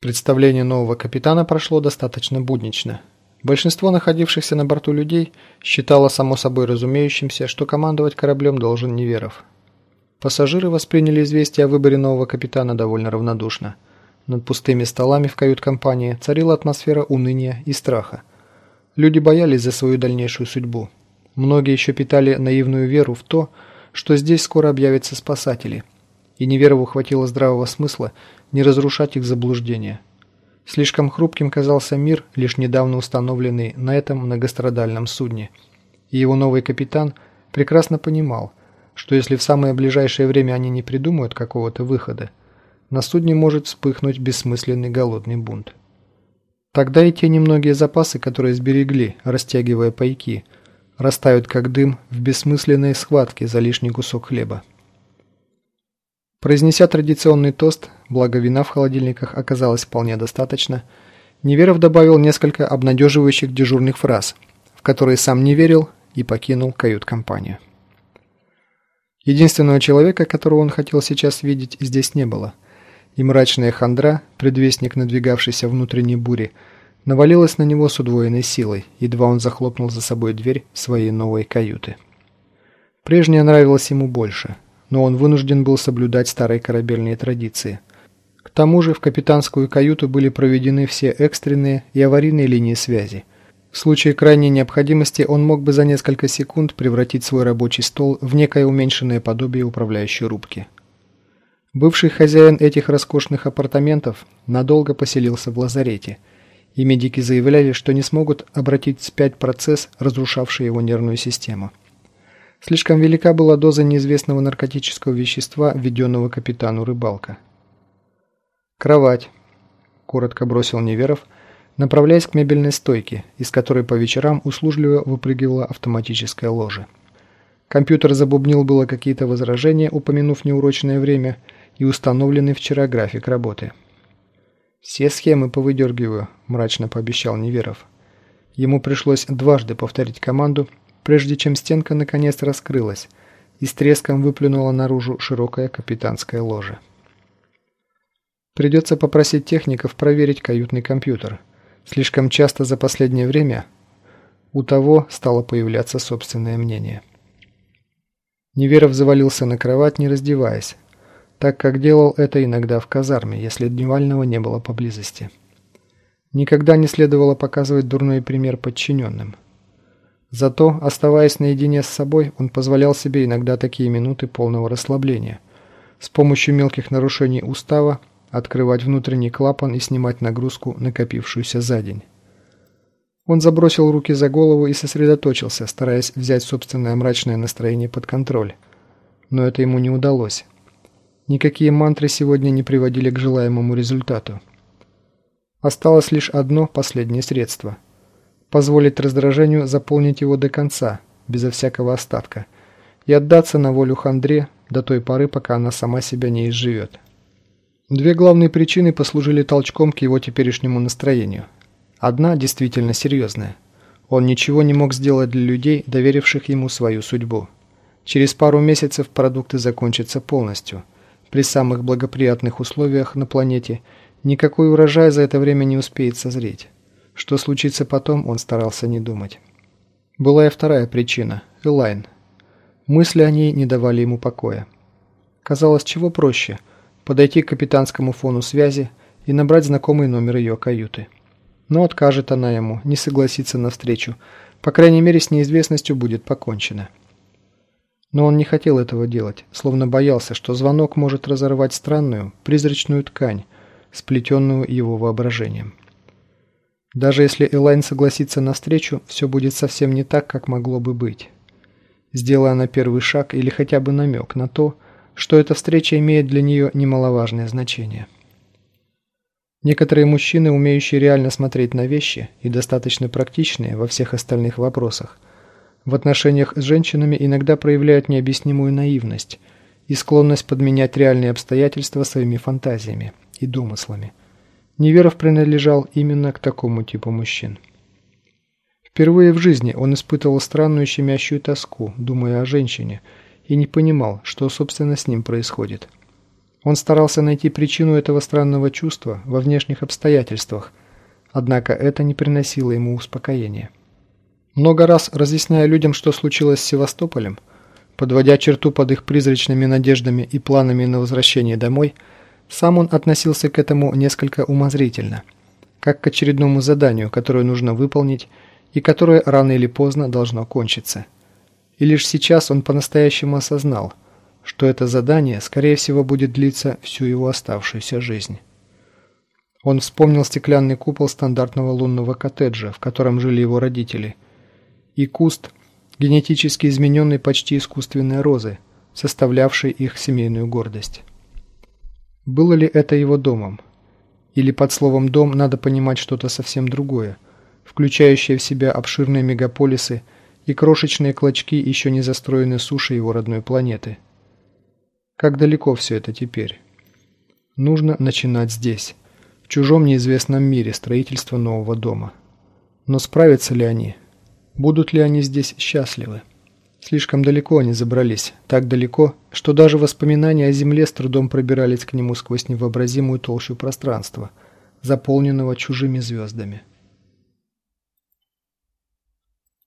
Представление нового капитана прошло достаточно буднично. Большинство находившихся на борту людей считало само собой разумеющимся, что командовать кораблем должен Неверов. Пассажиры восприняли известие о выборе нового капитана довольно равнодушно. Над пустыми столами в кают-компании царила атмосфера уныния и страха. Люди боялись за свою дальнейшую судьбу. Многие еще питали наивную веру в то, что здесь скоро объявятся спасатели. И Неверову хватило здравого смысла не разрушать их заблуждения. Слишком хрупким казался мир, лишь недавно установленный на этом многострадальном судне. И его новый капитан прекрасно понимал, что если в самое ближайшее время они не придумают какого-то выхода, на судне может вспыхнуть бессмысленный голодный бунт. Тогда и те немногие запасы, которые сберегли, растягивая пайки, растают как дым в бессмысленной схватке за лишний кусок хлеба. Произнеся традиционный тост, благо вина в холодильниках оказалось вполне достаточно, Неверов добавил несколько обнадеживающих дежурных фраз, в которые сам не верил и покинул кают-компанию. Единственного человека, которого он хотел сейчас видеть, здесь не было, и мрачная хандра, предвестник надвигавшейся внутренней бури, навалилась на него с удвоенной силой, едва он захлопнул за собой дверь своей новой каюты. Прежняя нравилась ему больше – но он вынужден был соблюдать старые корабельные традиции. К тому же в капитанскую каюту были проведены все экстренные и аварийные линии связи. В случае крайней необходимости он мог бы за несколько секунд превратить свой рабочий стол в некое уменьшенное подобие управляющей рубки. Бывший хозяин этих роскошных апартаментов надолго поселился в лазарете, и медики заявляли, что не смогут обратить вспять процесс, разрушавший его нервную систему. Слишком велика была доза неизвестного наркотического вещества, введенного капитану рыбалка. «Кровать», – коротко бросил Неверов, направляясь к мебельной стойке, из которой по вечерам услужливо выпрыгивала автоматическая ложа. Компьютер забубнил было какие-то возражения, упомянув неурочное время и установленный вчера график работы. «Все схемы повыдергиваю», – мрачно пообещал Неверов. Ему пришлось дважды повторить команду – прежде чем стенка наконец раскрылась и с треском выплюнула наружу широкое капитанское ложе. Придется попросить техников проверить каютный компьютер. Слишком часто за последнее время у того стало появляться собственное мнение. Неверов завалился на кровать, не раздеваясь, так как делал это иногда в казарме, если дневального не было поблизости. Никогда не следовало показывать дурной пример подчиненным – Зато, оставаясь наедине с собой, он позволял себе иногда такие минуты полного расслабления. С помощью мелких нарушений устава открывать внутренний клапан и снимать нагрузку, накопившуюся за день. Он забросил руки за голову и сосредоточился, стараясь взять собственное мрачное настроение под контроль. Но это ему не удалось. Никакие мантры сегодня не приводили к желаемому результату. Осталось лишь одно последнее средство – позволить раздражению заполнить его до конца, безо всякого остатка, и отдаться на волю хандре до той поры, пока она сама себя не изживет. Две главные причины послужили толчком к его теперешнему настроению. Одна действительно серьезная. Он ничего не мог сделать для людей, доверивших ему свою судьбу. Через пару месяцев продукты закончатся полностью. При самых благоприятных условиях на планете никакой урожай за это время не успеет созреть. Что случится потом, он старался не думать. Была и вторая причина – Элайн. Мысли о ней не давали ему покоя. Казалось, чего проще – подойти к капитанскому фону связи и набрать знакомый номер ее каюты. Но откажет она ему, не согласится на встречу. По крайней мере, с неизвестностью будет покончено. Но он не хотел этого делать, словно боялся, что звонок может разорвать странную, призрачную ткань, сплетенную его воображением. Даже если Элайн согласится на встречу, все будет совсем не так, как могло бы быть. Сделая она первый шаг или хотя бы намек на то, что эта встреча имеет для нее немаловажное значение. Некоторые мужчины, умеющие реально смотреть на вещи и достаточно практичные во всех остальных вопросах, в отношениях с женщинами иногда проявляют необъяснимую наивность и склонность подменять реальные обстоятельства своими фантазиями и домыслами – Неверов принадлежал именно к такому типу мужчин. Впервые в жизни он испытывал странную щемящую тоску, думая о женщине, и не понимал, что собственно с ним происходит. Он старался найти причину этого странного чувства во внешних обстоятельствах, однако это не приносило ему успокоения. Много раз разъясняя людям, что случилось с Севастополем, подводя черту под их призрачными надеждами и планами на возвращение домой, сам он относился к этому несколько умозрительно, как к очередному заданию, которое нужно выполнить и которое рано или поздно должно кончиться. И лишь сейчас он по-настоящему осознал – что это задание, скорее всего, будет длиться всю его оставшуюся жизнь. Он вспомнил стеклянный купол стандартного лунного коттеджа, в котором жили его родители, и куст генетически измененной почти искусственной розы, составлявшей их семейную гордость. Было ли это его домом? Или под словом «дом» надо понимать что-то совсем другое, включающее в себя обширные мегаполисы и крошечные клочки еще не застроенной суши его родной планеты – как далеко все это теперь? Нужно начинать здесь, в чужом неизвестном мире строительства нового дома. Но справятся ли они? Будут ли они здесь счастливы? Слишком далеко они забрались, так далеко, что даже воспоминания о Земле с трудом пробирались к нему сквозь невообразимую толщу пространства, заполненного чужими звездами.